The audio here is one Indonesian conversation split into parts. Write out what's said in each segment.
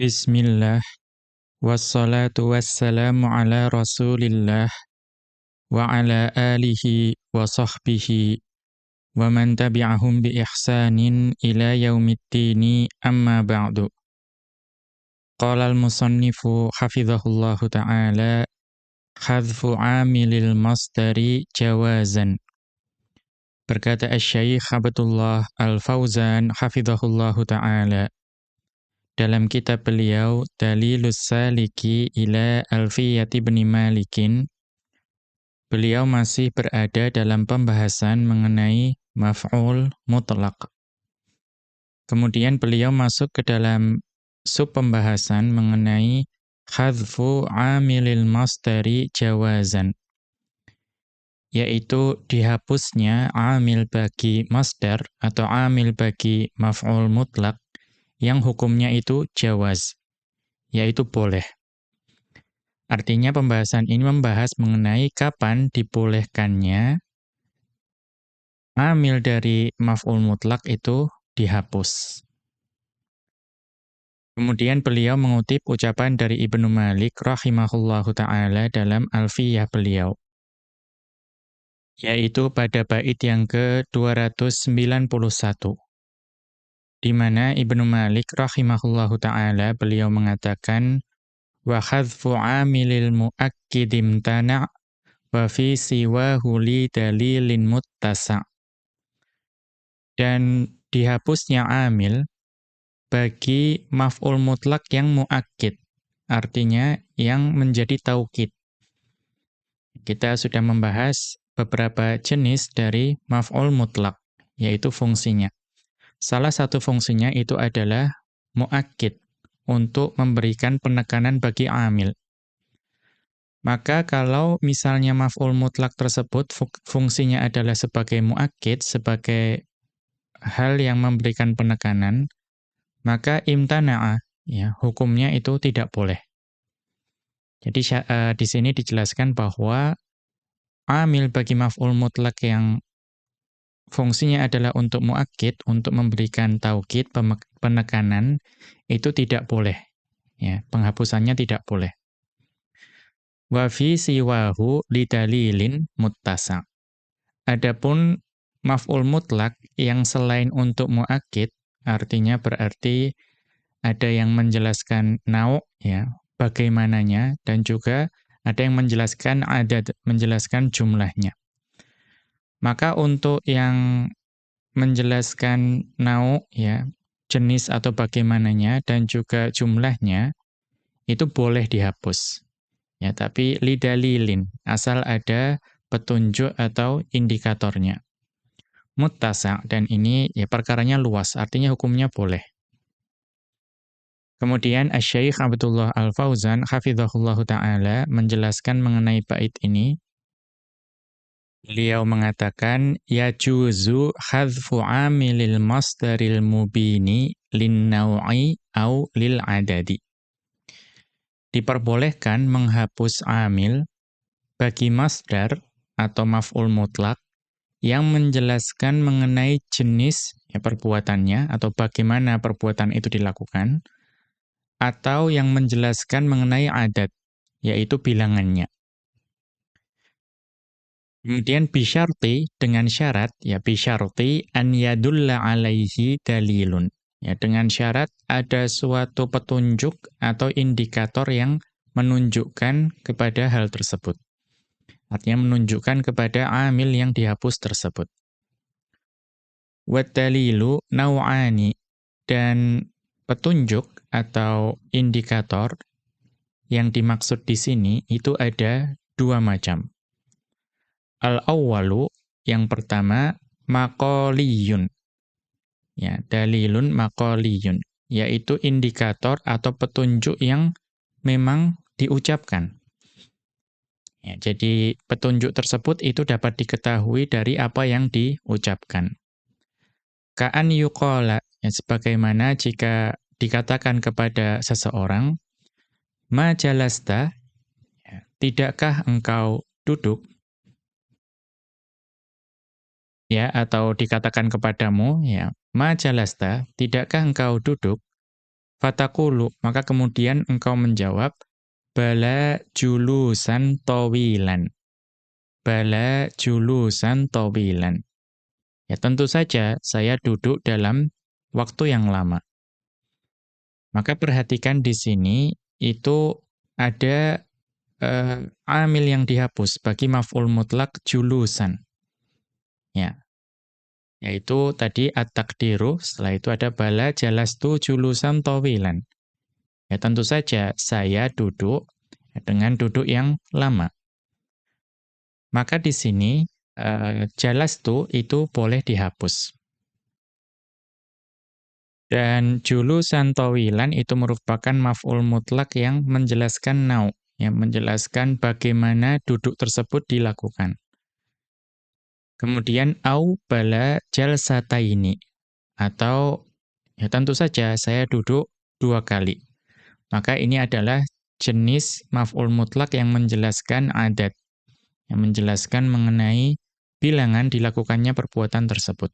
بسم الله والصلاة والسلام على رسول الله وعلى آله وصحبه ومن تبعهم بإحسان إلى يوم الدين أما بعد. قال المصنف حفظه الله تعالى حذف عامل المصدر جوازا برقات الشيخ عبد الله الفوزان حفظه الله تعالى dalam kitab beliau Dalilus Saliki ila Alfiyati bin Malikin beliau masih berada dalam pembahasan mengenai maf'ul mutlak. Kemudian beliau masuk ke dalam sub pembahasan mengenai khadfu amilil masdari jawazan yaitu dihapusnya amil bagi masdar atau amil bagi maf'ul mutlak yang hukumnya itu jawaz, yaitu boleh. Artinya pembahasan ini membahas mengenai kapan dibolehkannya amil dari maf'ul mutlak itu dihapus. Kemudian beliau mengutip ucapan dari Ibnu Malik rahimahullahu taala dalam Alfiyah beliau yaitu pada bait yang ke-291 di mana Ibnu Malik rahimahullahu taala beliau mengatakan wa khadfu amilil muakkid imtana' wa fi siwahu li dalilin muttasa' dan dihapusnya amil bagi maf'ul mutlak yang muakkid artinya yang menjadi taukid. Kita sudah membahas beberapa jenis dari maf'ul mutlak yaitu fungsinya Salah satu fungsinya itu adalah muakkid untuk memberikan penekanan bagi amil. Maka kalau misalnya maf'ul mutlak tersebut fungsinya adalah sebagai muakkid, sebagai hal yang memberikan penekanan, maka imtana'a ya, hukumnya itu tidak boleh. Jadi uh, di sini dijelaskan bahwa amil bagi maf'ul mutlak yang fungsinya adalah untuk muakkid, untuk memberikan taukid, penekanan, itu tidak boleh. Ya, penghapusannya tidak boleh. Wa fi siwahu lidalilin muttasa. Adapun maf'ul mutlak yang selain untuk muakkid, artinya berarti ada yang menjelaskan nau ya, bagaimananya dan juga ada yang menjelaskan adat, menjelaskan jumlahnya. Maka untuk yang menjelaskan nau ya, jenis atau bagaimananya dan juga jumlahnya itu boleh dihapus. Ya, tapi lidalilin, asal ada petunjuk atau indikatornya. Muttasa dan ini ya perkaranya luas, artinya hukumnya boleh. Kemudian Asy-Syaikh Abdullah Al-Fauzan hafizahullahu taala menjelaskan mengenai bait ini Beliau mengatakan ya juzu hadfu amilil masdaril mubini lin naw'i au lil adadi. Diperbolehkan menghapus amil bagi masdar atau maf'ul mutlak yang menjelaskan mengenai jenis ya, perbuatannya atau bagaimana perbuatan itu dilakukan atau yang menjelaskan mengenai adat yaitu bilangannya. Kemudian bisyarti dengan syarat ya bisyarti an yadulla alaihi dalilun. Ya dengan syarat ada suatu petunjuk atau indikator yang menunjukkan kepada hal tersebut. Artinya menunjukkan kepada amil yang dihapus tersebut. Wa dalilu naw'ani dan petunjuk atau indikator yang dimaksud di sini itu ada dua macam. Al-awwalu yang pertama maqaliyun. Ya, dalilun maqaliyun, yaitu indikator atau petunjuk yang memang diucapkan. Ya, jadi petunjuk tersebut itu dapat diketahui dari apa yang diucapkan. Ka'an yuqala, ya, sebagaimana jika dikatakan kepada seseorang, ma jalasta, ya, tidakkah engkau duduk? Ya atau dikatakan kepadamu ya majalasta tidakkah engkau duduk Fatakulu, maka kemudian engkau menjawab, bala julusan tawilan. Bala julusan tawilan. Ya tentu saja saya duduk dalam waktu yang lama. Maka perhatikan di sini itu ada uh, amil yang dihapus bagi maf'ul mutlak julusan. Ya. Yaitu tadi at-takdiru, setelah itu ada bala jalastu julusan tawilan. Ya tentu saja saya duduk dengan duduk yang lama. Maka di sini uh, jalastu itu boleh dihapus. Dan julusan tawilan itu merupakan maf'ul mutlak yang menjelaskan nau, yang menjelaskan bagaimana duduk tersebut dilakukan. Kemudian au bala jalsataini atau ya tentu saja saya duduk dua kali. Maka ini adalah jenis maf'ul mutlak yang menjelaskan adat, yang menjelaskan mengenai bilangan dilakukannya perbuatan tersebut.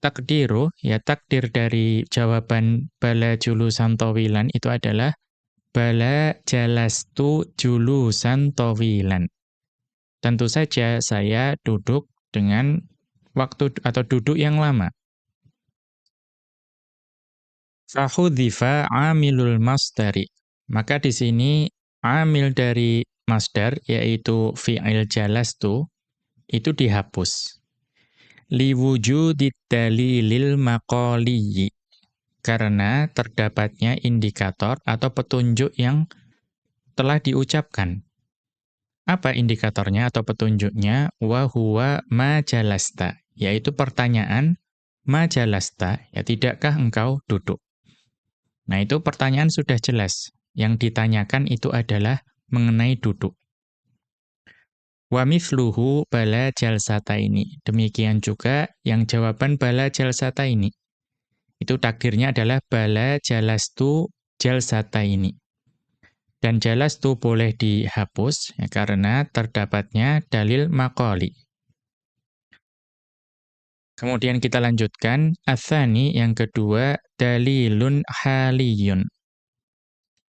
Takdiru, ya takdir dari jawaban bala julusan tawilan itu adalah bala jalastu julusan tawilan. Tentu saja saya duduk dengan waktu atau duduk yang lama. Fahudhifa amilul masdari. Maka di sini amil dari masdar yaitu fi'il jalastu itu dihapus. Liwujudid dalilil maqaliyi. Karena terdapatnya indikator atau petunjuk yang telah diucapkan. Apa indikatornya atau petunjuknya? Wa huwa majalasta, yaitu pertanyaan majalasta, ya tidakkah engkau duduk? Nah, itu pertanyaan sudah jelas. Yang ditanyakan itu adalah mengenai duduk. Wa mithluhu bala jalsata ini. Demikian juga yang jawaban bala jalsata ini. Itu takdirnya adalah bala jalastu jalsata ini. Dan jelas itu boleh dihapus ya, karena terdapatnya dalil makoli. Kemudian kita lanjutkan, athani yang kedua, dalilun haliyun.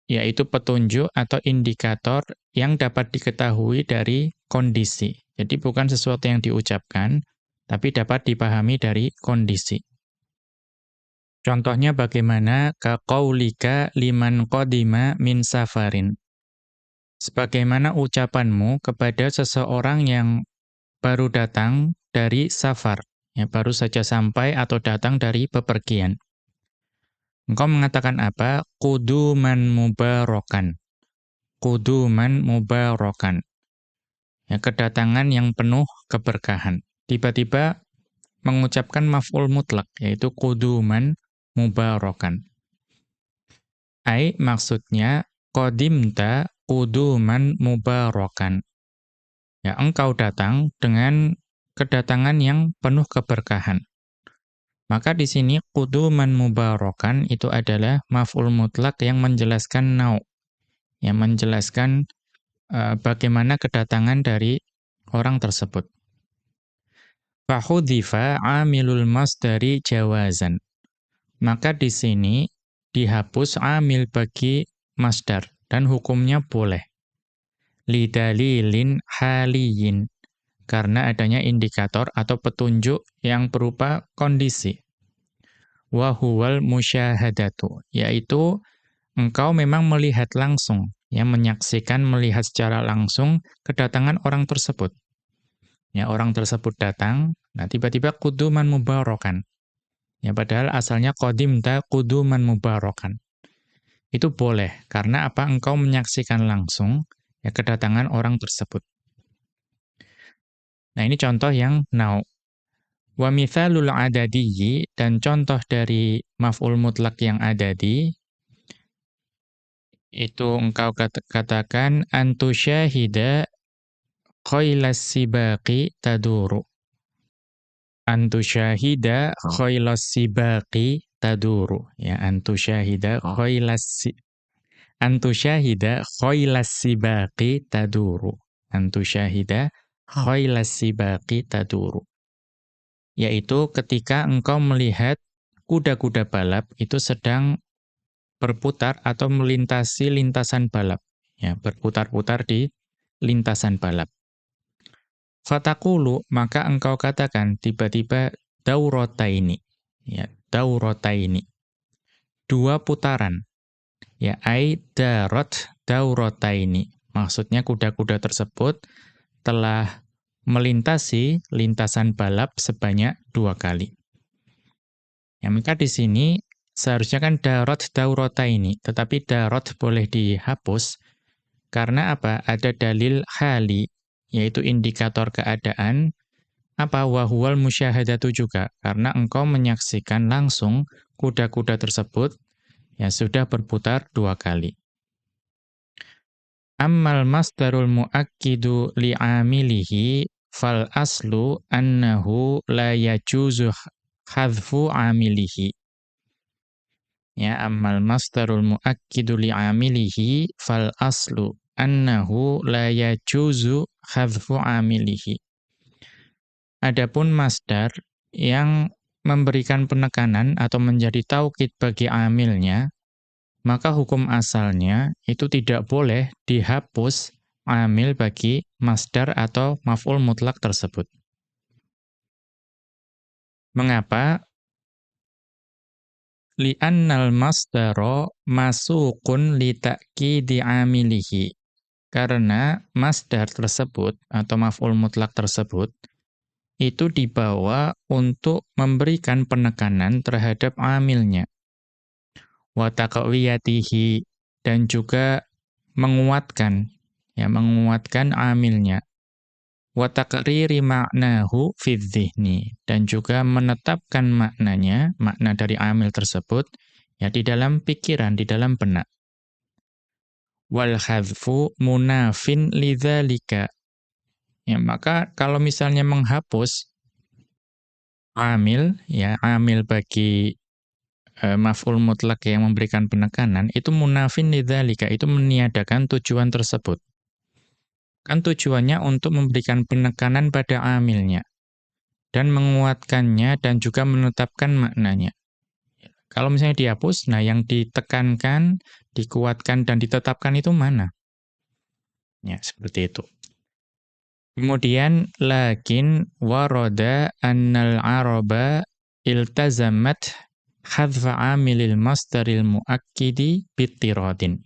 Yaitu petunjuk atau indikator yang dapat diketahui dari kondisi. Jadi bukan sesuatu yang diucapkan, tapi dapat dipahami dari kondisi. Contohnya bagaimana kaqaulika liman qadima min safarin. Sebagaimana ucapanmu kepada seseorang yang baru datang dari safar, ya baru saja sampai atau datang dari bepergian. Engkau mengatakan apa? Kuduman mubarakan. Kuduman mubarakan. Ya, kedatangan yang penuh keberkahan. Tiba-tiba mengucapkan maf'ul mutlak, yaitu kuduman mubarakan. Ai maksudnya qadimta quduman mubarakan. Ya, engkau datang dengan kedatangan yang penuh keberkahan. Maka di sini quduman mubarakan itu adalah maf'ul mutlak yang menjelaskan nau. Yang menjelaskan uh, bagaimana kedatangan dari orang tersebut. Fahudhifa amilul masdari jawazan. Maka di sini dihapus amil bagi masdar dan hukumnya boleh. Lidalilin haliyin karena adanya indikator atau petunjuk yang berupa kondisi. Wahuwal musyahadatu yaitu engkau memang melihat langsung, yang menyaksikan melihat secara langsung kedatangan orang tersebut. Ya, orang tersebut datang, nah tiba-tiba kuduman mubarakan. Ya, padahal asalnya qadimta quduman mubarakan. Itu boleh karena apa? Engkau menyaksikan langsung ya kedatangan orang tersebut. Nah, ini contoh yang nau. Wa mithalul adadiyyi dan contoh dari maf'ul mutlak yang adadi itu engkau katakan antusyahida khailas sibaqi taduru antusyahida khailas sibaqi taduru. Ya antusyahida khailas antusyahida khailas sibaqi taduru. Antusyahida khailas sibaqi taduru. Yaitu ketika engkau melihat kuda-kuda balap itu sedang berputar atau melintasi lintasan balap. Ya, berputar-putar di lintasan balap. Fatakulu, maka engkau katakan tiba-tiba daurota ini. Ya, daurota ini. Dua putaran. Ya, ai darot daurota ini. Maksudnya kuda-kuda tersebut telah melintasi lintasan balap sebanyak dua kali. Ya, maka di sini seharusnya kan darot daurota ini, tetapi darot boleh dihapus karena apa? Ada dalil hali, yaitu indikator keadaan, apa wahwal musyahadatu juga, karena engkau menyaksikan langsung kuda-kuda tersebut yang sudah berputar dua kali. Ammal masdarul muakkidu li'amilihi fal aslu annahu la yajuzu hadfu amilihi. Ya, ammal masdarul muakkidu li'amilihi fal aslu annahu la yajuzu hadfu amilihi. Adapun masdar yang memberikan penekanan atau menjadi taukid bagi amilnya, maka hukum asalnya itu tidak boleh dihapus amil bagi masdar atau maf'ul mutlak tersebut. Mengapa? Li'annal masdaro masukun li ta'kidi amilihi. Karena masdar tersebut atau maf'ul mutlak tersebut itu dibawa untuk memberikan penekanan terhadap amilnya. Wa taqwiyatihi dan juga menguatkan ya menguatkan amilnya wa taqriri ma'nahu fi dan juga menetapkan maknanya, makna dari amil tersebut ya di dalam pikiran, di dalam benak. Wal hadfu munafin lidzalika. Ya, maka kalau misalnya menghapus amil ya, amil bagi e, maf'ul mutlak yang memberikan penekanan itu munafin lidzalika, itu meniadakan tujuan tersebut. Kan tujuannya untuk memberikan penekanan pada amilnya dan menguatkannya dan juga menetapkan maknanya. Kalau misalnya dihapus, nah yang ditekankan, dikuatkan dan ditetapkan itu mana? Ya, seperti itu. Kemudian lakin waroda annal araba iltazamat hadfa amilil masdaril muakkidi bittiradin.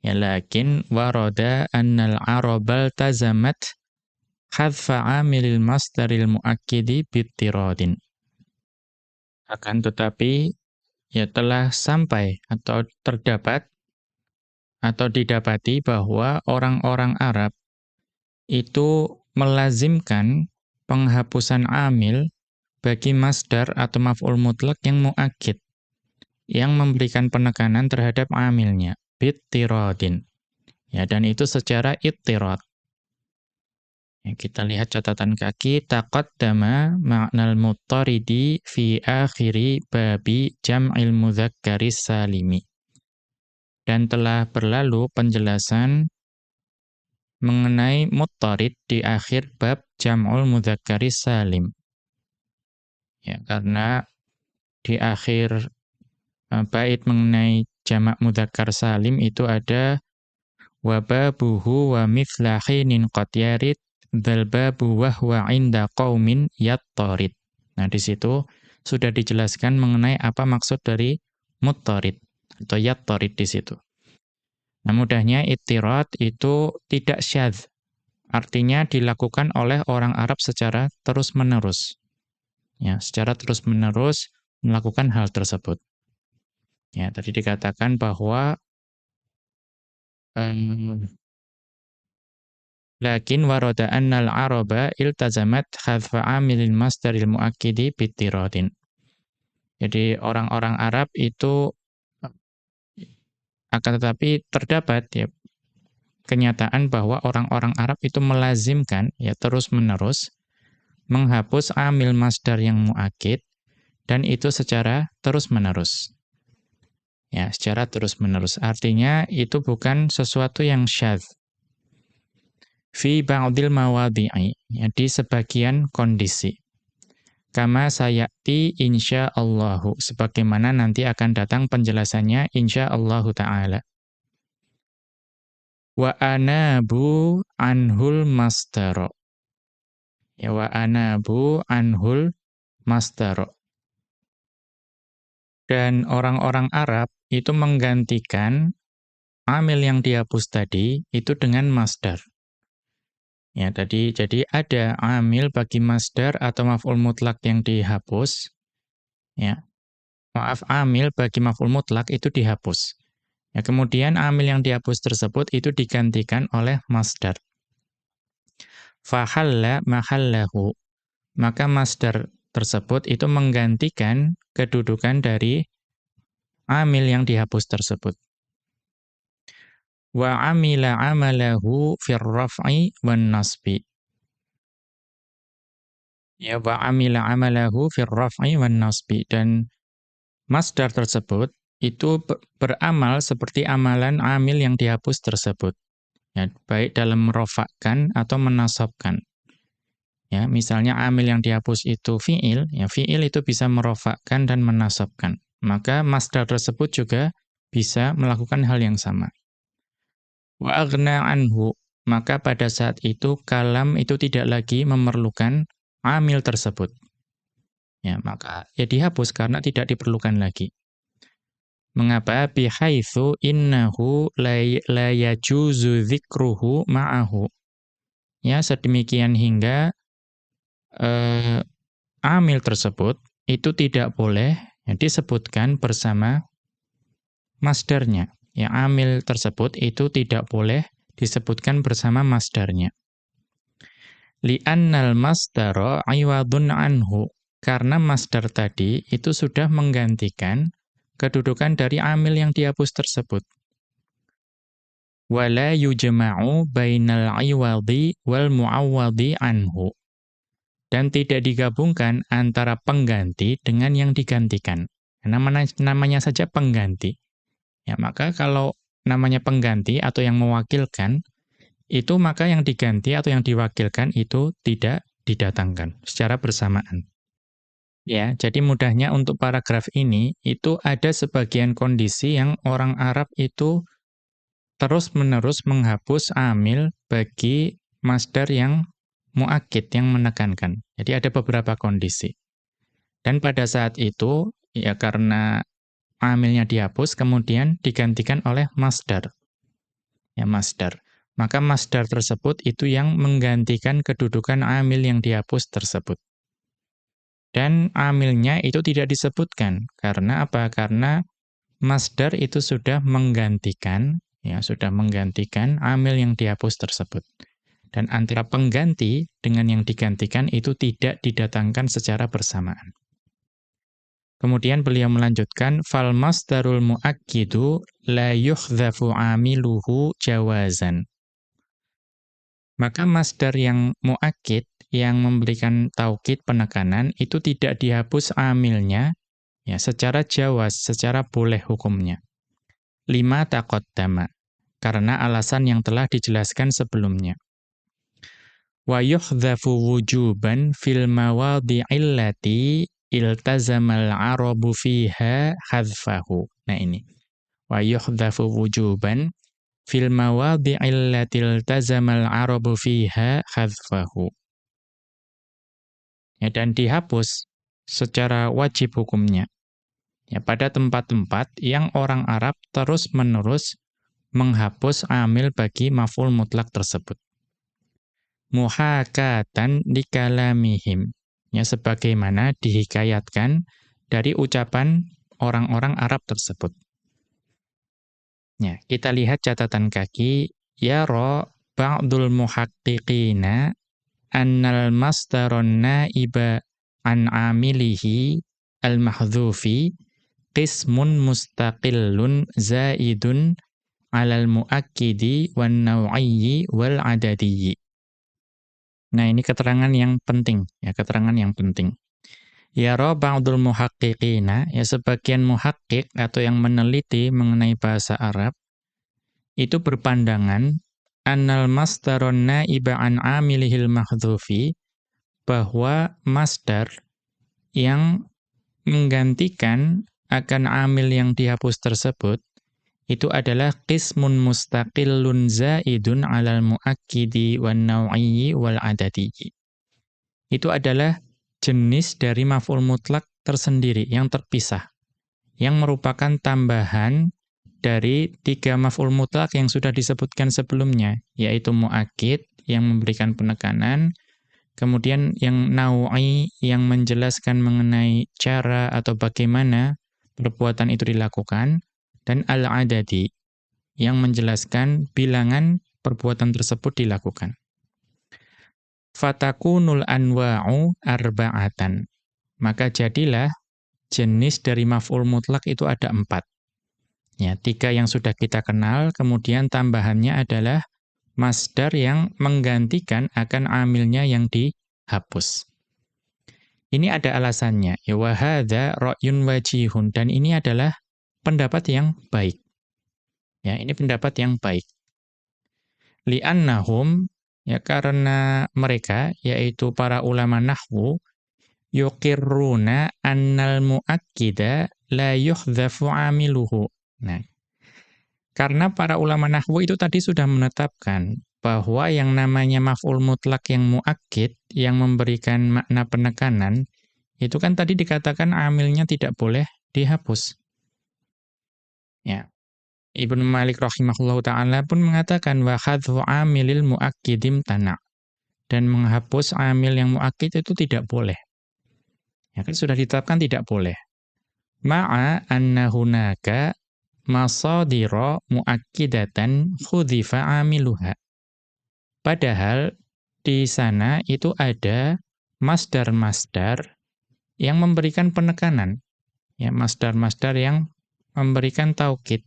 Ya lakin warada annal arabal tazamat hadfa amilil masdaril muakkidi bittiradin. Akan tetapi ya telah sampai atau terdapat atau didapati bahwa orang-orang Arab itu melazimkan penghapusan amil bagi masdar atau maf'ul mutlak yang muakkid yang memberikan penekanan terhadap amilnya bittiradin. Ya, dan itu secara ittirad. Kita lihat catatan kaki taqaddama ma'nal muttaridi fi akhiri babi jam'il mudzakkaris salimi. Dan telah berlalu penjelasan mengenai muttarid di akhir bab jam'ul mudzakkaris salim. Ya, karena di akhir uh, bait mengenai jamak mudzakkar salim itu ada wababuhu wa mithla hinin qad yarid dzal babu wa huwa inda qaumin yattarid. Nah, di situ sudah dijelaskan mengenai apa maksud dari muttarid atau yattarid di situ. Nah, mudahnya ittirad itu tidak syadz. Artinya dilakukan oleh orang Arab secara terus-menerus. Ya, secara terus-menerus melakukan hal tersebut. Ya, tadi dikatakan bahwa um, lakin warada annal araba iltazamat hadfa amilil masdaril muakkidi bitiradin. Jadi orang-orang Arab itu akan tetapi terdapat ya kenyataan bahwa orang-orang Arab itu melazimkan ya terus-menerus menghapus amil masdar yang muakkid dan itu secara terus-menerus. Ya, secara terus-menerus. Artinya itu bukan sesuatu yang syadz. Fi ba'dil mawadhi'i, ya, di sebagian kondisi. kama sayati insyaallahu sebagaimana nanti akan datang penjelasannya insyaallahu taala. Wa anabu anhul mastaro ya wa anabu anhul mastaro dan orang-orang Arab itu menggantikan amil yang dihapus tadi itu dengan masdar Ya, tadi jadi ada amil bagi masdar atau maf'ul mutlak yang dihapus. Ya. Maaf, amil bagi maf'ul mutlak itu dihapus. Ya, kemudian amil yang dihapus tersebut itu digantikan oleh masdar. Fahalla mahallahu. Maka masdar tersebut itu menggantikan kedudukan dari amil yang dihapus tersebut wa amila amalahu fir raf'i wan nasbi. Ya wa amila amalahu fir raf'i wan nasbi dan masdar tersebut itu beramal seperti amalan amil yang dihapus tersebut. Ya, baik dalam merofakkan atau menasabkan. Ya, misalnya amil yang dihapus itu fi'il, ya fi'il itu bisa merofakkan dan menasabkan. Maka masdar tersebut juga bisa melakukan hal yang sama. Wa anhu, maka pada saat itu kalam itu tidak lagi memerlukan amil tersebut. Ya, maka ya dihapus karena tidak diperlukan lagi. Mengapa bihaitsu innahu la, la yajuzu dzikruhu ma'ahu. Ya, sedemikian hingga eh, amil tersebut itu tidak boleh ya, disebutkan bersama masdarnya yang amil tersebut itu tidak boleh disebutkan bersama masdarnya. Li'annal masdara iwadun anhu. Karena masdar tadi itu sudah menggantikan kedudukan dari amil yang dihapus tersebut. Wala yujma'u bainal iwadi wal mu'awwadi anhu. Dan tidak digabungkan antara pengganti dengan yang digantikan. Namanya, namanya saja pengganti. Ya, maka kalau namanya pengganti atau yang mewakilkan, itu maka yang diganti atau yang diwakilkan itu tidak didatangkan secara bersamaan. Ya, jadi mudahnya untuk paragraf ini itu ada sebagian kondisi yang orang Arab itu terus-menerus menghapus amil bagi masdar yang muakid yang menekankan. Jadi ada beberapa kondisi. Dan pada saat itu ya karena amilnya dihapus, kemudian digantikan oleh masdar. Ya, masdar. Maka masdar tersebut itu yang menggantikan kedudukan amil yang dihapus tersebut. Dan amilnya itu tidak disebutkan. Karena apa? Karena masdar itu sudah menggantikan, ya sudah menggantikan amil yang dihapus tersebut. Dan antara pengganti dengan yang digantikan itu tidak didatangkan secara bersamaan. Kemudian beliau melanjutkan fal masdarul muakkidu la yuhdhafu amiluhu jawazan. Maka masdar yang muakkid yang memberikan taukid penekanan itu tidak dihapus amilnya ya secara jawaz, secara boleh hukumnya. Lima taqaddama karena alasan yang telah dijelaskan sebelumnya. Wa yuhdhafu wujuban fil mawadhi'illati iltazamal arabu fiha hadfahu. Nah ini. Wa yuhdhafu wujuban fil mawadhi'il lati iltazamal arabu fiha hadfahu. Ya, dan dihapus secara wajib hukumnya. Ya, pada tempat-tempat yang orang Arab terus-menerus menghapus amil bagi maf'ul mutlak tersebut. Muhakatan dikalamihim ya sebagaimana dihikayatkan dari ucapan orang-orang Arab tersebut. Ya, kita lihat catatan kaki ya ro ba'dul muhaqqiqina annal masdarun naiba an amilihi al-mahdhufi qismun mustaqillun zaidun alal muakkidi wan naw'iyyi wal adadiyyi Nah, ini keterangan yang penting, ya, keterangan yang penting. Ya ba'dul muhaqqiqina, ya sebagian muhakkik atau yang meneliti mengenai bahasa Arab itu berpandangan annal masdarun naiba an amilihil mahdhufi bahwa masdar yang menggantikan akan amil yang dihapus tersebut itu adalah qismun mustaqillun zaidun 'alal muakkidi wan naw'i wal adadi. Itu adalah jenis dari maf'ul mutlak tersendiri yang terpisah yang merupakan tambahan dari tiga maf'ul mutlak yang sudah disebutkan sebelumnya yaitu muakkid yang memberikan penekanan kemudian yang naw'i yang menjelaskan mengenai cara atau bagaimana perbuatan itu dilakukan dan al-adadi yang menjelaskan bilangan perbuatan tersebut dilakukan. Fatakunul anwa'u arba'atan. Maka jadilah jenis dari maf'ul mutlak itu ada empat. Ya, tiga yang sudah kita kenal, kemudian tambahannya adalah masdar yang menggantikan akan amilnya yang dihapus. Ini ada alasannya. Ya wahada ra'yun wajihun. Dan ini adalah pendapat yang baik. Ya, ini pendapat yang baik. Li'annahum ya karena mereka yaitu para ulama nahwu yuqirruna annal muakkida la yuhdhafu amiluhu. Nah, karena para ulama nahwu itu tadi sudah menetapkan bahwa yang namanya maf'ul mutlak yang muakkid yang memberikan makna penekanan itu kan tadi dikatakan amilnya tidak boleh dihapus. Ya. Ibnu Malik rahimahullah taala pun mengatakan wa amilil muakkidim tana. Dan menghapus amil yang muakkid itu tidak boleh. Ya kan sudah ditetapkan tidak boleh. Ma'a anna hunaka masadira muakkidatan khudhifa amiluha. Padahal di sana itu ada masdar-masdar yang memberikan penekanan. Ya, masdar-masdar yang memberikan taukid.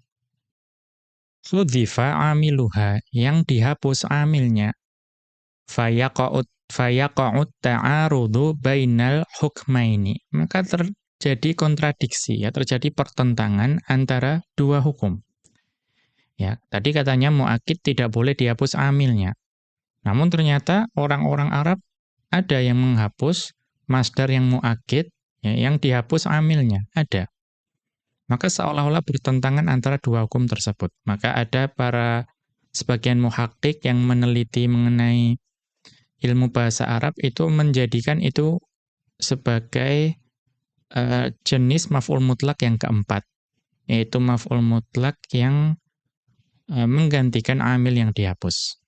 Hudhifa amiluha, yang dihapus amilnya. Fayaqa'ut fayaqa'ut ta'arudu bainal hukmaini. Maka terjadi kontradiksi, ya terjadi pertentangan antara dua hukum. Ya, tadi katanya muakid tidak boleh dihapus amilnya. Namun ternyata orang-orang Arab ada yang menghapus masdar yang muakid, ya, yang dihapus amilnya, ada. Maka seolah-olah bertentangan antara dua hukum tersebut. Maka ada para sebagian muhakkik yang meneliti mengenai ilmu bahasa Arab itu menjadikan itu sebagai uh, jenis maf'ul mutlak yang keempat, yaitu maf'ul mutlak yang uh, menggantikan amil yang dihapus.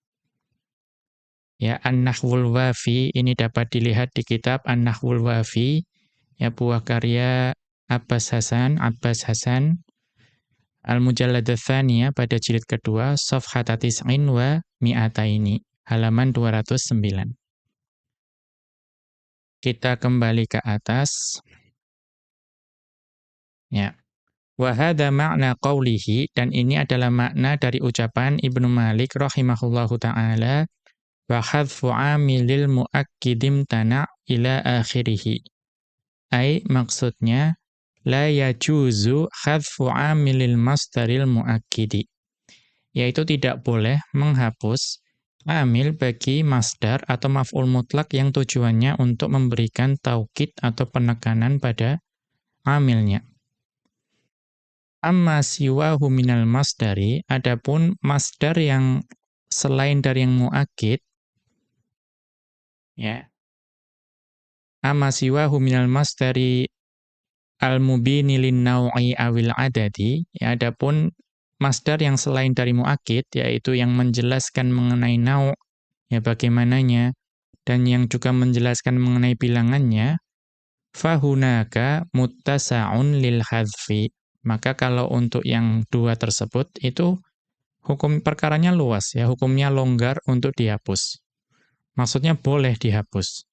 Ya, An-Nahwul Wafi ini dapat dilihat di kitab An-Nahwul Wafi, ya buah karya Abbas Hasan, Abbas Hasan Al-Mujallad Tsaniyah pada jilid kedua Safhat Tis'in wa Mi'ataini halaman 209. Kita kembali ke atas. Ya. Wa hadha ma'na qawlihi dan ini adalah makna dari ucapan Ibnu Malik rahimahullahu taala wa hadfu amilil muakkidim tana ila akhirih. Ai maksudnya la yajuzu khadfu amilil masdaril muakkidi. Yaitu tidak boleh menghapus amil bagi masdar atau maf'ul mutlak yang tujuannya untuk memberikan taukid atau penekanan pada amilnya. Amma siwahu minal masdari adapun masdar yang selain dari yang muakkid ya. Amma siwahu minal masdari al-mubini lin-naw'i awil adadi, ya adapun masdar yang selain dari muakid yaitu yang menjelaskan mengenai nau' ya bagaimananya dan yang juga menjelaskan mengenai bilangannya fahunaka muttasa'un lil hadfi. Maka kalau untuk yang dua tersebut itu hukum perkaranya luas ya hukumnya longgar untuk dihapus. Maksudnya boleh dihapus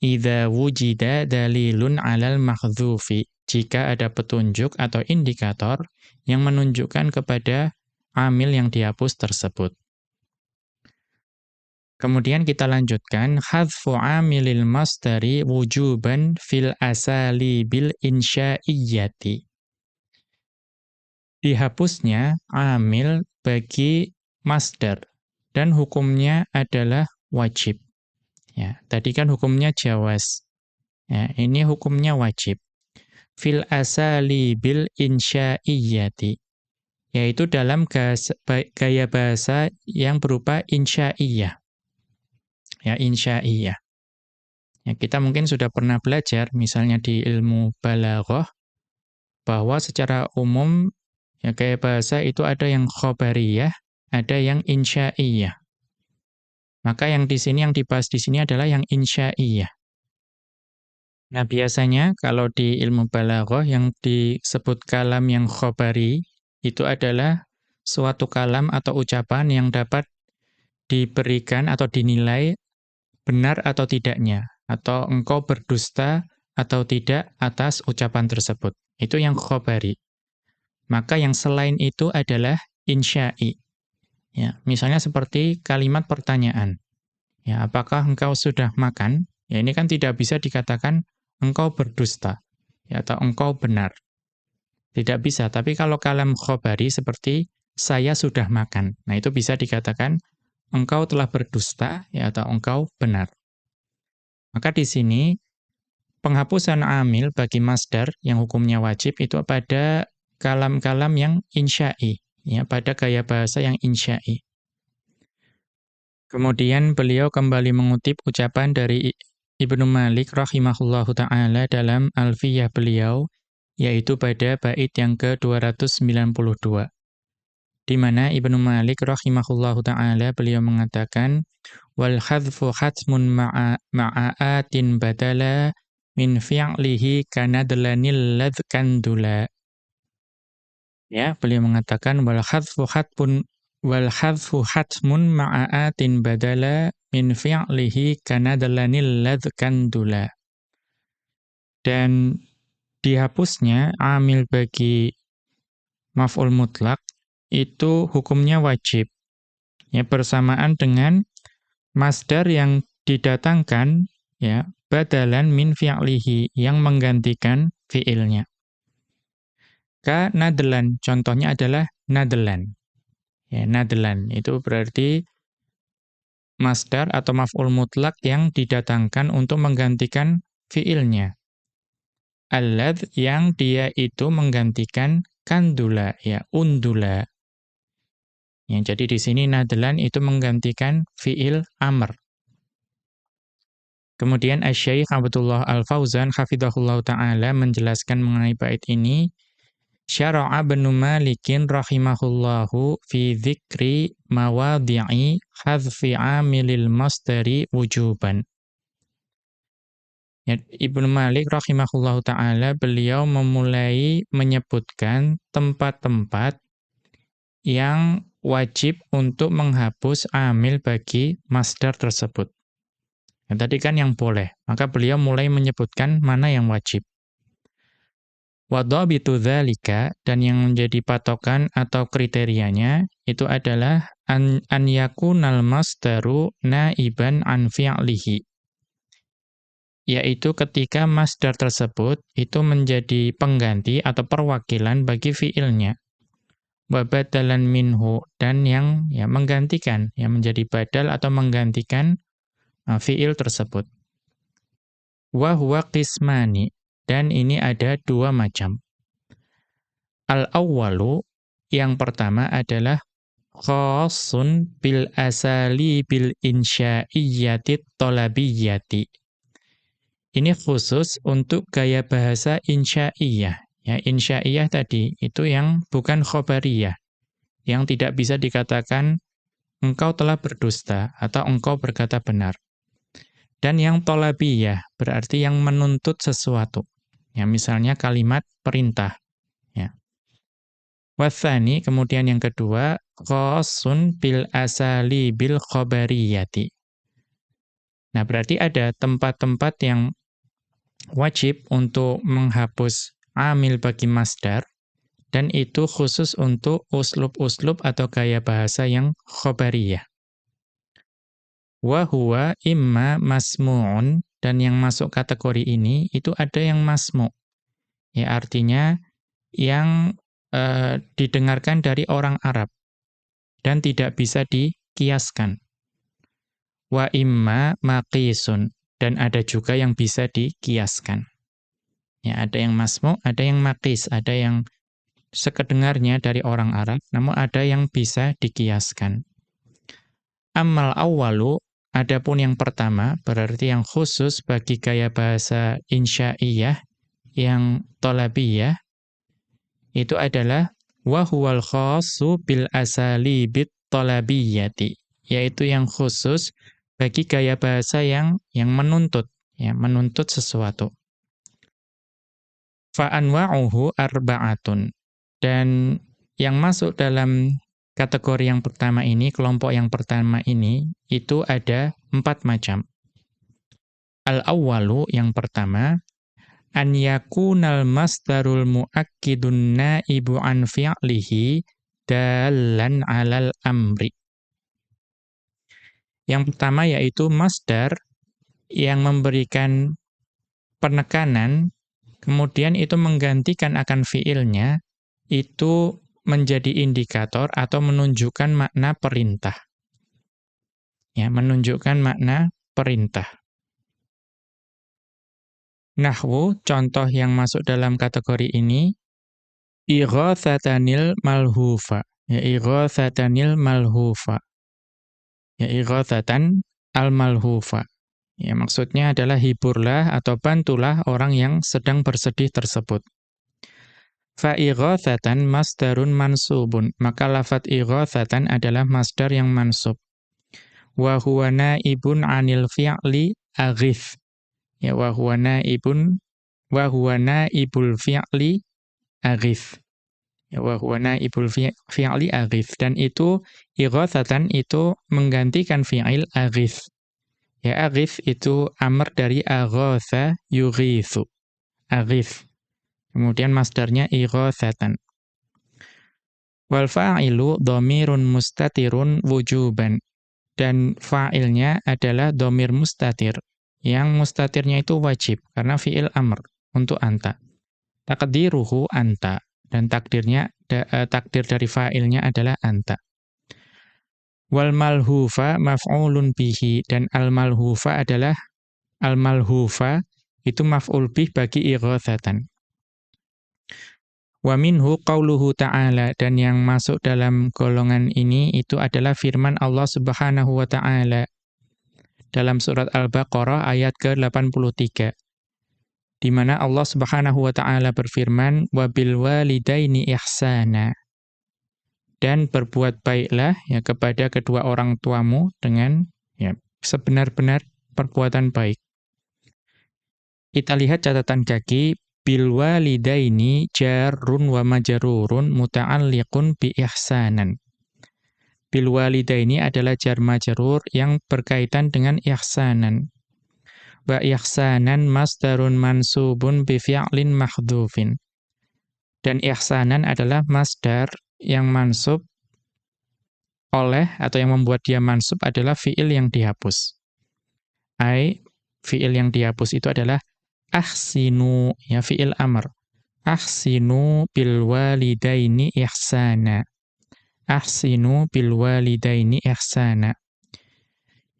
idza wujida dalilun 'alal mahdzufi jika ada petunjuk atau indikator yang menunjukkan kepada amil yang dihapus tersebut. Kemudian kita lanjutkan hadfu amilil masdari wujuban fil asali bil insyaiyyati. Dihapusnya amil bagi masdar dan hukumnya adalah wajib. Ya, tadi kan hukumnya jawas. Ya, ini hukumnya wajib. Fil asali bil insya'iyati. Yaitu dalam gaya bahasa yang berupa insya'iyah. Ya, insya'iyah. Ya, kita mungkin sudah pernah belajar, misalnya di ilmu balaghah, bahwa secara umum ya gaya bahasa itu ada yang khobariyah, ada yang insya'iyah. Maka yang di sini yang dibahas di sini adalah yang insya'iyah. Nah, biasanya kalau di ilmu balaghah yang disebut kalam yang khobari itu adalah suatu kalam atau ucapan yang dapat diberikan atau dinilai benar atau tidaknya atau engkau berdusta atau tidak atas ucapan tersebut. Itu yang khobari. Maka yang selain itu adalah insya'i. Ya, misalnya seperti kalimat pertanyaan. Ya, apakah engkau sudah makan? Ya, ini kan tidak bisa dikatakan engkau berdusta ya, atau engkau benar. Tidak bisa, tapi kalau kalam khobari seperti saya sudah makan. Nah, itu bisa dikatakan engkau telah berdusta ya atau engkau benar. Maka di sini penghapusan amil bagi masdar yang hukumnya wajib itu pada kalam-kalam yang insya'i, ya pada gaya bahasa yang insya'i. Kemudian beliau kembali mengutip ucapan dari Ibnu Malik rahimahullahu taala dalam Alfiyah beliau yaitu pada bait yang ke-292 di mana Ibnu Malik rahimahullahu taala beliau mengatakan wal hadfu hatmun ma'a ma'atin badala min fi'lihi kanadlanil ladkandula ya beliau mengatakan wal hadfu hatmun wal hadfu hatmun ma'atin badala min fi'lihi kanadalanil ladkandula. Dan dihapusnya amil bagi maf'ul mutlak itu hukumnya wajib. Ya, bersamaan dengan masdar yang didatangkan ya badalan min fi'lihi yang menggantikan fi'ilnya. Ka nadlan contohnya adalah nadlan. Ya, nadlan itu berarti masdar atau maf'ul mutlak yang didatangkan untuk menggantikan fiilnya. Allad yang dia itu menggantikan kandula, ya, undula. Ya, jadi di sini nadlan itu menggantikan fiil amr. Kemudian Asy-Syaikh Abdullah Al-Fauzan hafizahullah taala menjelaskan mengenai bait ini Syara'a Ibnu Malikin rahimahullahu fi dzikri mawadhi'i hadzfi 'amilil masdari wujuban. Ya, Ibnu Malik rahimahullahu taala beliau memulai menyebutkan tempat-tempat yang wajib untuk menghapus amil bagi masdar tersebut. Ya, tadi kan yang boleh, maka beliau mulai menyebutkan mana yang wajib. Wadhabitu dzalika dan yang menjadi patokan atau kriterianya itu adalah an, an yakunal masdaru naiban an fi'lihi. Yaitu ketika masdar tersebut itu menjadi pengganti atau perwakilan bagi fiilnya. Wabadalan minhu dan yang ya menggantikan, yang menjadi badal atau menggantikan uh, fiil tersebut. Wa huwa qismani dan ini ada dua macam. Al-awwalu, yang pertama adalah khosun bil asali bil insya'iyati tolabiyyati. Ini khusus untuk gaya bahasa insya'iyah. Ya, insya'iyah tadi itu yang bukan khobariyah. Yang tidak bisa dikatakan engkau telah berdusta atau engkau berkata benar. Dan yang tolabiyah berarti yang menuntut sesuatu. Ya, misalnya kalimat perintah. Ya. Wathani, kemudian yang kedua, khosun bil asali bil khobariyati. Nah, berarti ada tempat-tempat yang wajib untuk menghapus amil bagi masdar, dan itu khusus untuk uslub-uslub atau gaya bahasa yang khobariyah. Wahuwa imma masmu'un dan yang masuk kategori ini itu ada yang masmu. Ya artinya yang uh, didengarkan dari orang Arab dan tidak bisa dikiaskan. Wa imma maqisun dan ada juga yang bisa dikiaskan. Ya, ada yang masmu, ada yang makis, ada yang sekedengarnya dari orang Arab, namun ada yang bisa dikiaskan. Amal awalu, adapun yang pertama, berarti yang khusus bagi gaya bahasa insya'iyah, yang tolabiyah, itu adalah wahuwal khasu bil asalibit tolabiyati, yaitu yang khusus bagi gaya bahasa yang yang menuntut, ya, menuntut sesuatu. Fa anwa'uhu arba'atun. Dan yang masuk dalam kategori yang pertama ini, kelompok yang pertama ini, itu ada empat macam. Al-awwalu yang pertama, an yakunal masdarul muakkidun naibu an fi'lihi dalan alal amri. Yang pertama yaitu masdar yang memberikan penekanan, kemudian itu menggantikan akan fiilnya, itu menjadi indikator atau menunjukkan makna perintah. Ya, menunjukkan makna perintah. Nahwu, contoh yang masuk dalam kategori ini, ighathatanil malhufa. Ya, ighathatanil malhufa ya ighatsatan al-malhufa. Ya maksudnya adalah hiburlah atau bantulah orang yang sedang bersedih tersebut. Fa ighatsatan masdarun mansubun. Maka lafat ighatsatan adalah masdar yang mansub. Wa huwa naibun 'anil fi'li aghith. Ya wa huwa naibun wa huwa naibul fi'li aghith. Ya, wa huwa naibul fi'li aghith dan itu ighatsatan itu menggantikan fi'il aghith. Ya aghith itu amr dari aghatha yughithu. Aghith. Kemudian masdarnya ighatsatan. Wal fa'ilu dhamirun mustatirun wujuban. Dan fa'ilnya adalah dhamir mustatir. Yang mustatirnya itu wajib karena fi'il amr untuk anta. Taqdiruhu anta dan takdirnya da, uh, takdir dari fa'ilnya adalah anta. Wal malhufa maf'ulun bihi dan al malhufa adalah al malhufa itu maf'ul bih bagi ighatsatan. Wa minhu qauluhu ta'ala. Dan yang masuk dalam golongan ini itu adalah firman Allah Subhanahu wa taala. Dalam surat Al-Baqarah ayat ke-83. Di mana Allah Subhanahu wa taala berfirman wabil walidaini ihsana. Dan berbuat baiklah ya kepada kedua orang tuamu dengan ya sebenar-benar perbuatan baik. Kita lihat catatan kaki bil walidaini jarrun wa majrurun muta'alliqun bi ihsanan. Bil walidaini adalah jar majrur yang berkaitan dengan ihsanan wa ihsanan masdarun mansubun bi fi'lin mahdhufin. Dan ihsanan adalah masdar yang mansub oleh atau yang membuat dia mansub adalah fi'il yang dihapus. Ai fi'il yang dihapus itu adalah ahsinu ya fi'il amr. Ahsinu bil walidaini ihsana. Ahsinu bil walidaini ihsana.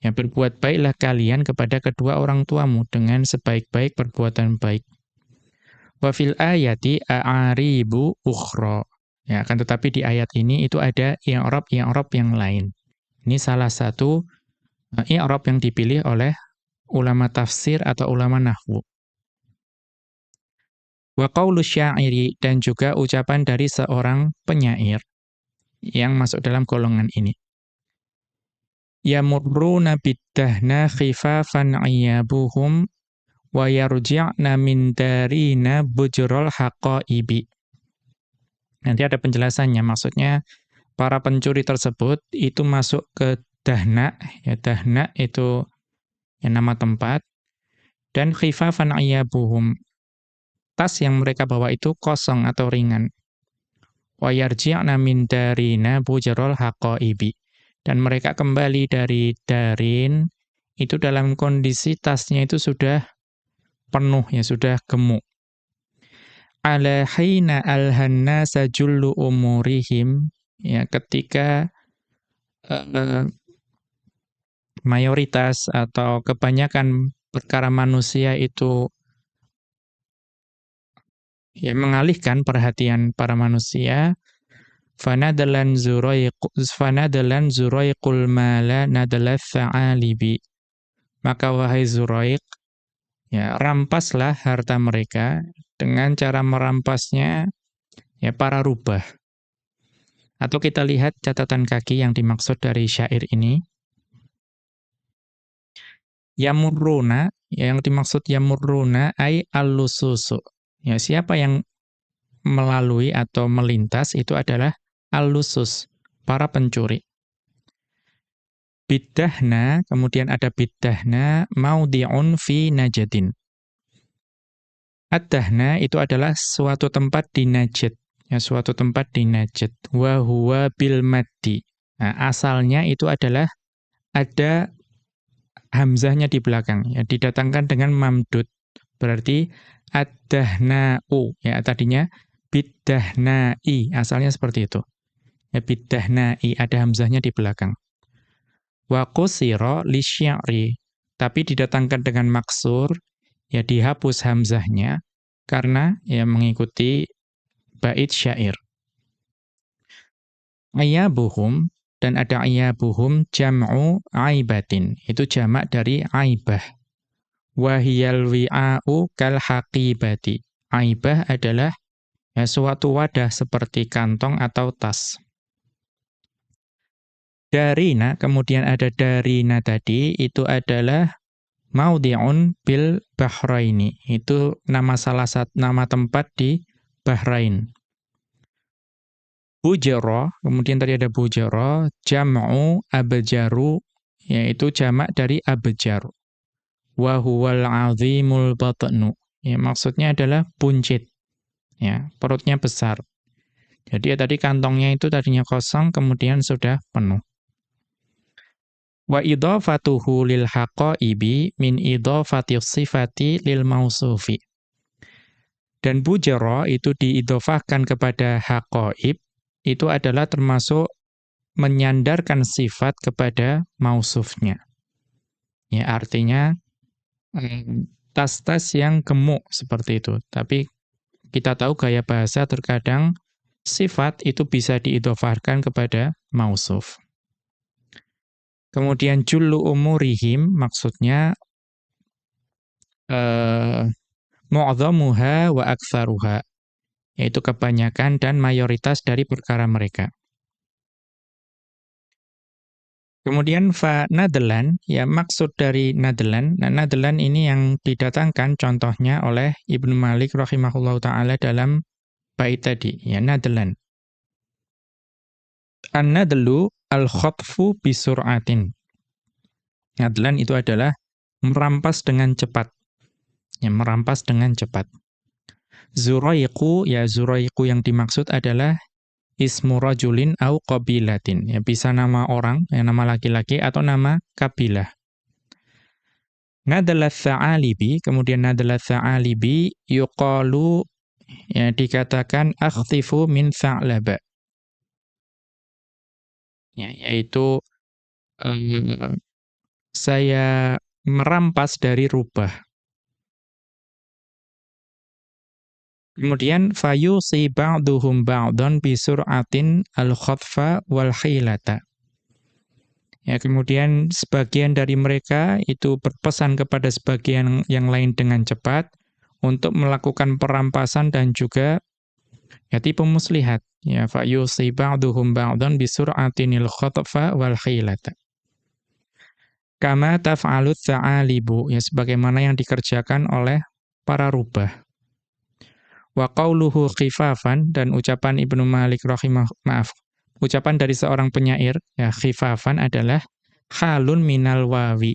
Ya, berbuat baiklah kalian kepada kedua orang tuamu dengan sebaik-baik perbuatan baik. Wa fil ayati a'aribu ukhra. Ya, akan tetapi di ayat ini itu ada i'rab-i'rab yang lain. Ini salah satu uh, i'rab yang dipilih oleh ulama tafsir atau ulama nahwu. Wa qawlu syairi dan juga ucapan dari seorang penyair yang masuk dalam golongan ini yamurruna biddahna khifafan ayyabuhum wa yarji'na min darina bujrul haqaibi. Nanti ada penjelasannya, maksudnya para pencuri tersebut itu masuk ke dahna, ya dahna itu ya nama tempat, dan khifafan ayyabuhum. Tas yang mereka bawa itu kosong atau ringan. Wa yarji'na min darina bujrul haqaibi dan mereka kembali dari darin itu dalam kondisi tasnya itu sudah penuh ya sudah gemuk ala alhanna sajullu umurihim ya ketika uh, mayoritas atau kebanyakan perkara manusia itu ya mengalihkan perhatian para manusia. Fanadalan zuraiq fanadalan zuraiqul mala nadalat tha'alibi. Maka wahai zuraiq ya rampaslah harta mereka dengan cara merampasnya ya para rubah. Atau kita lihat catatan kaki yang dimaksud dari syair ini. Yamurruna yang dimaksud yamurruna ay allususu Ya, siapa yang melalui atau melintas itu adalah alusus, para pencuri. Bidahna, kemudian ada bidahna maudhi'un fi najadin. Ad-dahna itu adalah suatu tempat di Najd, ya suatu tempat di Najd. Wa huwa bil maddi. Nah, asalnya itu adalah ada hamzahnya di belakang, ya didatangkan dengan mamdud. Berarti ad-dahna'u. Ya, tadinya bid-dahnai, asalnya seperti itu. Ya, bid-dahnai, ada hamzahnya di belakang. Wa qusira lisya'ri. Tapi didatangkan dengan maksur, ya dihapus hamzahnya, karena ya mengikuti bait syair. Ayabuhum, dan ada ayabuhum jam'u aibatin. Itu jamak dari aibah wahiyal wi'a'u kal haqibati. Aibah adalah ya, suatu wadah seperti kantong atau tas. Darina, kemudian ada darina tadi, itu adalah maudhi'un bil bahraini. Itu nama salah satu nama tempat di Bahrain. Bujara, kemudian tadi ada bujara, jam'u abjaru, yaitu jamak dari abjaru wa huwal azimul batnu. Ya, maksudnya adalah buncit. Ya, perutnya besar. Jadi ya tadi kantongnya itu tadinya kosong kemudian sudah penuh. Wa idhafatuhu lil haqaibi min idhafati sifati lil mausufi. Dan bujara itu diidhofahkan kepada haqaib itu adalah termasuk menyandarkan sifat kepada mausufnya. Ya, artinya tas-tas yang gemuk seperti itu. Tapi kita tahu gaya bahasa terkadang sifat itu bisa diidofahkan kepada mausuf. Kemudian jullu umurihim maksudnya uh, mu'adhamuha wa aktsaruha yaitu kebanyakan dan mayoritas dari perkara mereka. Kemudian fa nadlan, ya maksud dari nadlan, nah nadlan ini yang didatangkan contohnya oleh Ibnu Malik rahimahullah taala dalam bait tadi, ya nadlan. An-nadlu al-khatfu bisur'atin. Nadlan itu adalah merampas dengan cepat. Ya, merampas dengan cepat. Zuraiqu, ya Zuraiqu yang dimaksud adalah ismu rajulin au qabilatin. Ya, bisa nama orang, ya, nama laki-laki atau nama kabilah. Nadalat tha'alibi, kemudian nadalat tha'alibi yuqalu ya dikatakan akhtifu min tha'laba. Ya, yaitu uh, saya merampas dari rubah. Kemudian fayusi ba'duhum ba'dhan bi sur'atin al-khatfa wal khilata. Ya, kemudian sebagian dari mereka itu berpesan kepada sebagian yang lain dengan cepat untuk melakukan perampasan dan juga ya tipu muslihat. Ya, fayusi ba'duhum ba'dhan bi sur'atinil khatfa wal khilata. Kama taf'alut ta'alibu, ya sebagaimana yang dikerjakan oleh para rubah. Wa qauluhu khifafan dan ucapan Ibnu Malik rahimah maaf. Ucapan dari seorang penyair ya khifafan adalah halun minal wawi.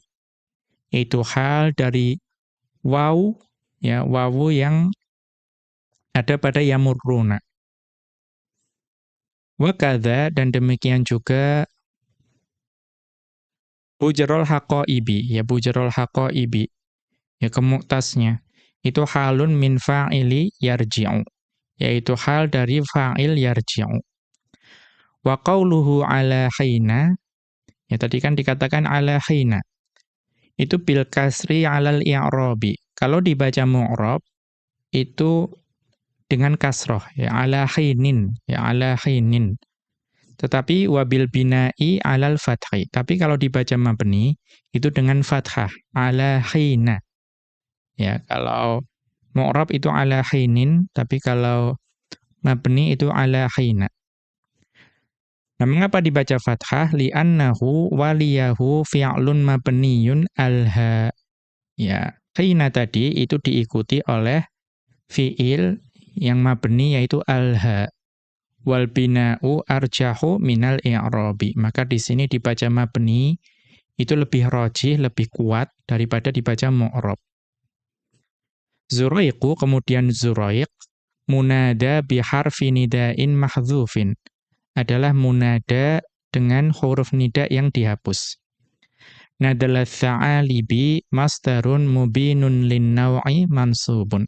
Itu hal dari waw ya wawu yang ada pada yamurruna. Wa kadza dan demikian juga bujrul haqaibi ya bujrul haqaibi ya kemuktasnya itu halun min fa'ili yarji'u yaitu hal dari fa'il yarji'u wa qawluhu ala hina ya tadi kan dikatakan ala hina itu bil kasri 'alal i'rabi. Kalau dibaca mu'rab itu dengan kasroh ya ala khinin ya ala khinin. Tetapi wabil bina'i alal fathi. Tapi kalau dibaca mabni itu dengan fathah ala khina. Ya, kalau mu'rab itu ala khinin, tapi kalau mabni itu ala khina. Nah, mengapa dibaca fathah? Li'annahu waliyahu fi'lun mabniyun alha. Ya, khina tadi itu diikuti oleh fi'il yang mabni yaitu alha. Wal bina'u arjahu minal i'rabi. Maka di sini dibaca mabni itu lebih rojih, lebih kuat daripada dibaca mu'rab. Zuraiqu kemudian zuraiq munada biharfi nida'in mahdzufin adalah munada dengan huruf nida yang dihapus. Nadala tha'alibi masdarun mubinun linnaw'i mansubun.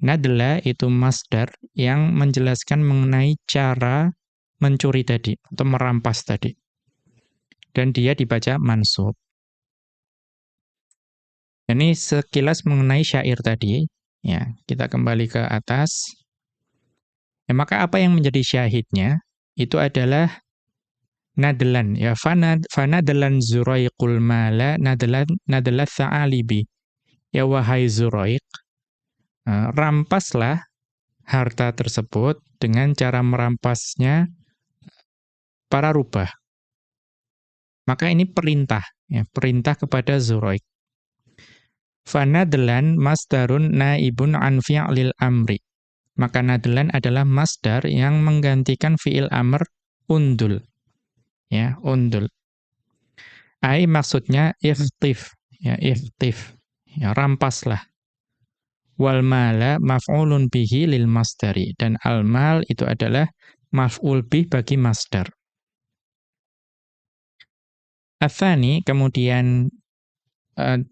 Nadla itu masdar yang menjelaskan mengenai cara mencuri tadi, atau merampas tadi. Dan dia dibaca mansub. Ini sekilas mengenai syair tadi. Ya, kita kembali ke atas. Ya, maka apa yang menjadi syahidnya? itu adalah nadlan ya fanad fanadlan zuraiqul mala nadlan nadlat sa'alibi ya wahai zuraiq uh, rampaslah harta tersebut dengan cara merampasnya para rubah maka ini perintah ya perintah kepada zuraiq fanadlan masdarun naibun an fi'lil amri maka nadlan adalah masdar yang menggantikan fiil amr undul. Ya, undul. Ai maksudnya iftif, ya iftif. Ya, rampaslah. Wal mala maf'ulun bihi lil masdari dan al mal itu adalah maf'ul bih bagi masdar. Athani kemudian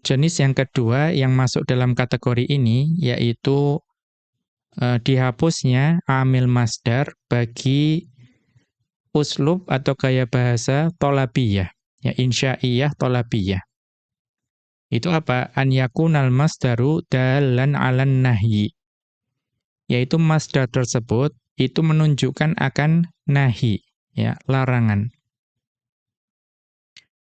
jenis yang kedua yang masuk dalam kategori ini yaitu uh, dihapusnya amil masdar bagi uslub atau gaya bahasa tolabiyah, ya insya'iyah tolabiyah. Itu apa? An yakunal masdaru dalan 'alan nahyi. Yaitu masdar tersebut itu menunjukkan akan nahi, ya, larangan.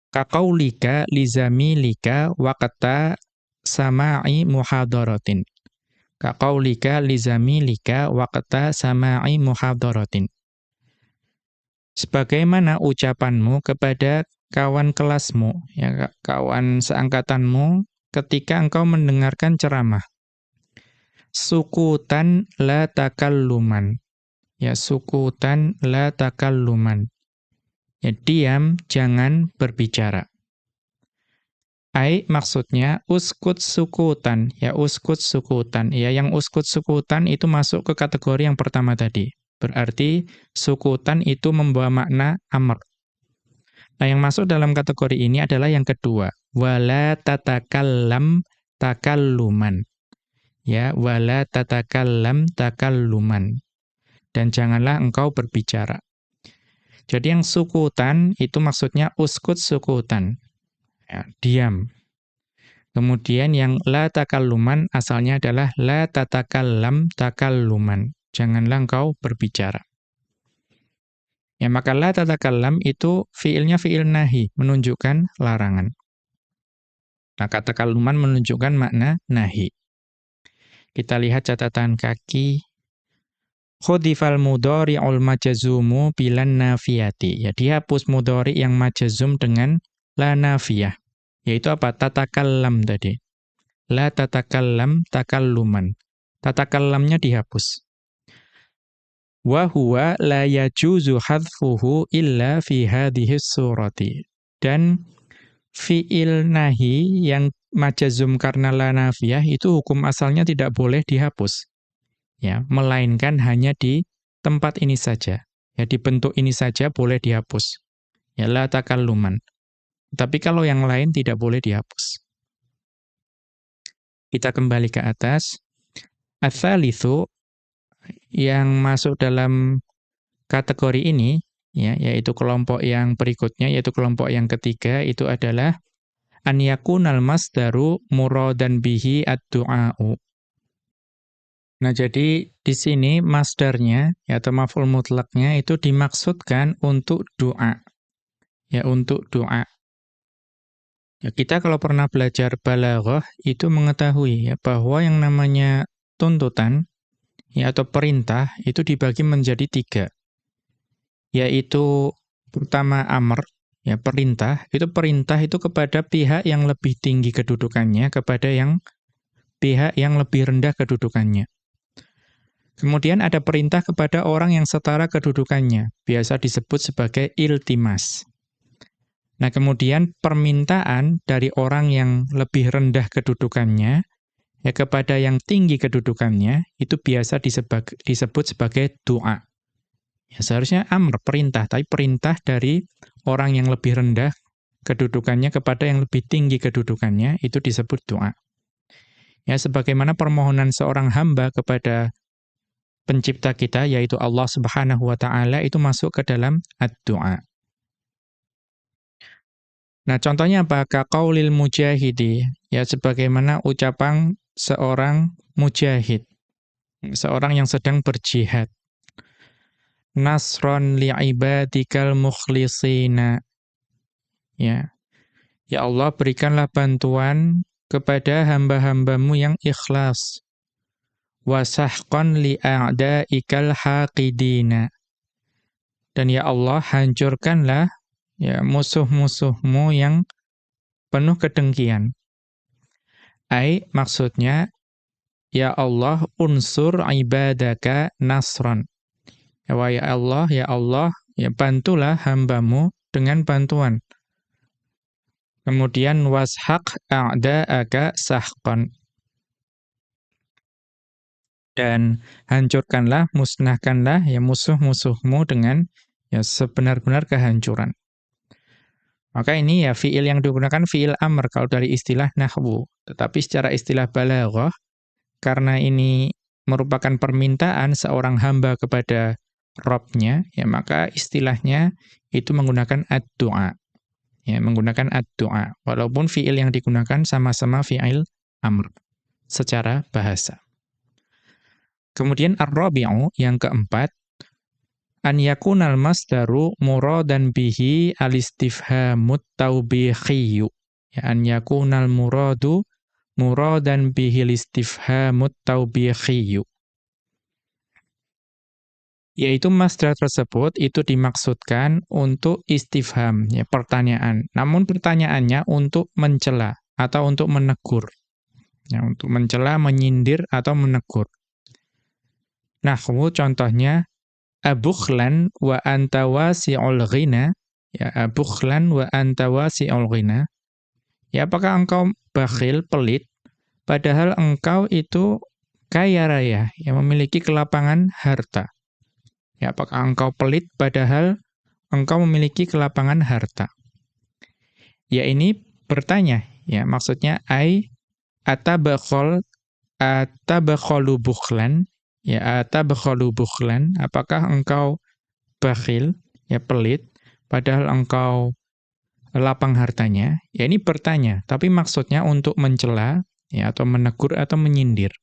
Kaqaulika lizamilika waqta sama'i muhadaratin. Kaqaulika lizamilika waqta sama'i muhadaratin. Sebagaimana ucapanmu kepada kawan kelasmu, ya kawan seangkatanmu ketika engkau mendengarkan ceramah. Sukutan la takalluman. Ya sukutan la takalluman. Ya diam jangan berbicara. Ai maksudnya uskut sukutan, ya uskut sukutan. Ya yang uskut sukutan itu masuk ke kategori yang pertama tadi. Berarti sukutan itu membawa makna amr. Nah, yang masuk dalam kategori ini adalah yang kedua, wala tatakallam takalluman. Ya, wala tatakallam takalluman. Dan janganlah engkau berbicara. Jadi yang sukutan itu maksudnya uskut sukutan ya, diam. Kemudian yang la takalluman asalnya adalah la tatakallam takalluman. Janganlah engkau berbicara. Ya maka la tatakallam itu fiilnya fiil nahi, menunjukkan larangan. Nah, kata kaluman menunjukkan makna nahi. Kita lihat catatan kaki. Khudifal mudhari'ul majazumu bilan nafiyati. Ya, dihapus mudhari yang majazum dengan la nafiyah. Yaitu apa? Tatakallam tadi. La tatakallam takalluman. Tatakallamnya dihapus. Wa huwa la yajuzu hadfuhu illa fi hadhihi surati. Dan fi'il nahi yang majazum karena la nafiyah itu hukum asalnya tidak boleh dihapus. Ya, melainkan hanya di tempat ini saja. Ya, di bentuk ini saja boleh dihapus. Ya, la takalluman. Tapi kalau yang lain tidak boleh dihapus. Kita kembali ke atas. Atsalitsu yang masuk dalam kategori ini ya yaitu kelompok yang berikutnya yaitu kelompok yang ketiga itu adalah an yakunal masdaru muradan bihi ad-du'a'u. Nah, jadi di sini masdarnya ya atau maf'ul mutlaknya itu dimaksudkan untuk doa. Ya, untuk doa. Ya, kita kalau pernah belajar balaghah itu mengetahui ya bahwa yang namanya tuntutan ya atau perintah itu dibagi menjadi tiga. Yaitu pertama amr, ya perintah, itu perintah itu kepada pihak yang lebih tinggi kedudukannya kepada yang pihak yang lebih rendah kedudukannya. Kemudian ada perintah kepada orang yang setara kedudukannya, biasa disebut sebagai iltimas. Nah, kemudian permintaan dari orang yang lebih rendah kedudukannya ya kepada yang tinggi kedudukannya itu biasa disebut, sebagai doa. Ya seharusnya amr perintah, tapi perintah dari orang yang lebih rendah kedudukannya kepada yang lebih tinggi kedudukannya itu disebut doa. Ya sebagaimana permohonan seorang hamba kepada pencipta kita yaitu Allah Subhanahu wa taala itu masuk ke dalam ad-du'a. Nah, contohnya apa? Kaqaulil mujahidi, ya sebagaimana ucapan seorang mujahid, seorang yang sedang berjihad. Nasron li'ibadikal mukhlisina. Ya. Ya Allah, berikanlah bantuan kepada hamba-hambamu yang ikhlas wasahqan li'a'da'ikal haqidina. Dan ya Allah, hancurkanlah ya musuh-musuhmu yang penuh kedengkian. Ai maksudnya ya Allah unsur ibadaka nasran. Ya, ya Allah, ya Allah, ya bantulah hambamu dengan bantuan. Kemudian washaq a'da'aka sahqan dan hancurkanlah, musnahkanlah ya musuh-musuhmu dengan ya sebenar-benar kehancuran. Maka ini ya fiil yang digunakan fiil amr kalau dari istilah nahwu. Tetapi secara istilah balaghah karena ini merupakan permintaan seorang hamba kepada Robnya, ya maka istilahnya itu menggunakan ad-du'a. Ya, menggunakan ad-du'a. Walaupun fiil yang digunakan sama-sama fiil amr secara bahasa. Kemudian ar-rabi'u yang keempat an yakunal masdaru muradan bihi al-istifhamut taubikhiyyu. Ya an yakunal muradu muradan bihi al-istifhamut taubikhiyyu. Yaitu masdar tersebut itu dimaksudkan untuk istifham, ya pertanyaan. Namun pertanyaannya untuk mencela atau untuk menegur. Ya, untuk mencela, menyindir atau menegur. Nahwu contohnya abukhlan wa anta wasi'ul ghina. Ya abukhlan wa anta wasi'ul ghina. Ya apakah engkau bakhil pelit? Padahal engkau itu kaya raya yang memiliki kelapangan harta. Ya apakah engkau pelit? Padahal engkau memiliki kelapangan harta. Ya ini bertanya. Ya maksudnya ai atabakhol atabakholu bukhlan Ya atabkhalu bukhlan, apakah engkau bakhil, ya pelit, padahal engkau lapang hartanya? Ya ini bertanya, tapi maksudnya untuk mencela ya atau menegur atau menyindir.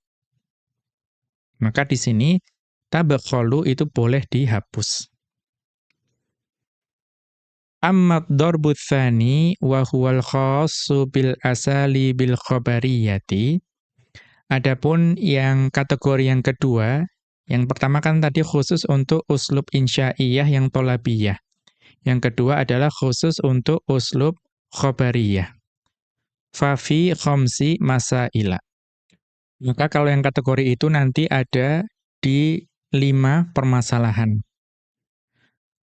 Maka di sini tabakhalu itu boleh dihapus. Amma darbu tsani wa huwal khassu bil asali bil khabariyati Adapun yang kategori yang kedua, yang pertama kan tadi khusus untuk uslub insya'iyah yang tolabiyah. Yang kedua adalah khusus untuk uslub khobariyah. Fafi khomsi masaila. Maka kalau yang kategori itu nanti ada di lima permasalahan.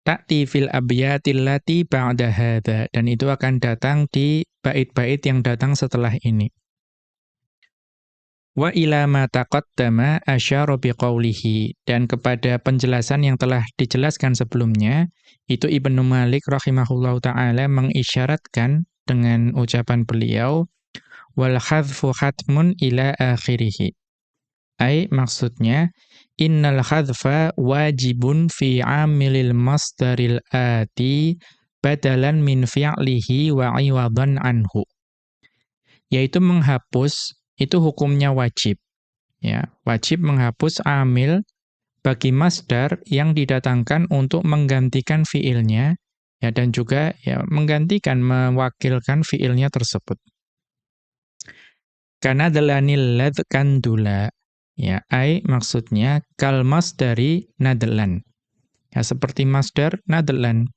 Ta'ti fil abiyatillati ba'da hadha. Dan itu akan datang di bait-bait yang datang setelah ini. Wa ila ma taqaddama asyara biqaulihi dan kepada penjelasan yang telah dijelaskan sebelumnya itu Ibnu Malik rahimahullahu taala mengisyaratkan dengan ucapan beliau wal hadfu hatmun ila akhirih. Ai maksudnya innal hadfa wajibun fi amilil masdaril ati badalan min fi'lihi wa iwadan anhu. yaitu menghapus itu hukumnya wajib. Ya, wajib menghapus amil bagi masdar yang didatangkan untuk menggantikan fiilnya ya dan juga ya menggantikan mewakilkan fiilnya tersebut. Karena dalanil lad kandula ya ai maksudnya kal masdari nadlan. Ya seperti masdar nadlan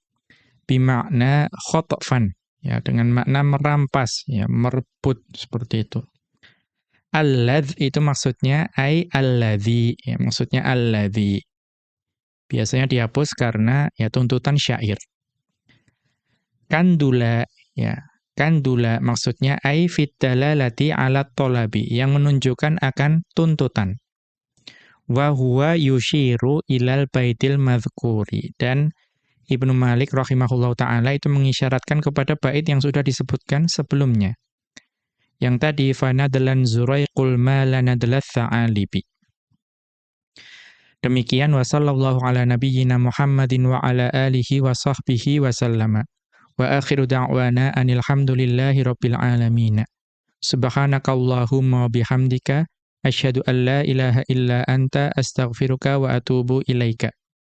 bimakna khotfan ya dengan makna merampas ya merebut seperti itu. Alladz itu maksudnya ai alladzi, ya maksudnya alladzi. Biasanya dihapus karena ya tuntutan syair. Kandula ya, kandula maksudnya ai fit dalalati ala talabi yang menunjukkan akan tuntutan. Wa huwa yushiru ilal baitil madhkuri dan Ibnu Malik rahimahullahu taala itu mengisyaratkan kepada bait yang sudah disebutkan sebelumnya. Yang tadi fanadlan zuraiqul malanadlat tha'alibi. Demikian wa sallallahu ala nabiyyina Muhammadin wa ala alihi wa sahbihi wa sallama. Wa akhiru da'wana anil hamdulillahi rabbil alamin. Subhanakallahumma bihamdika asyhadu an la ilaha illa anta astaghfiruka wa atubu ilaika.